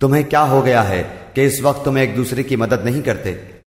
تمہیں کیا ہو گیا ہے کہ اس وقت تم ایک دوسرے کی مدد نہیں کرتے؟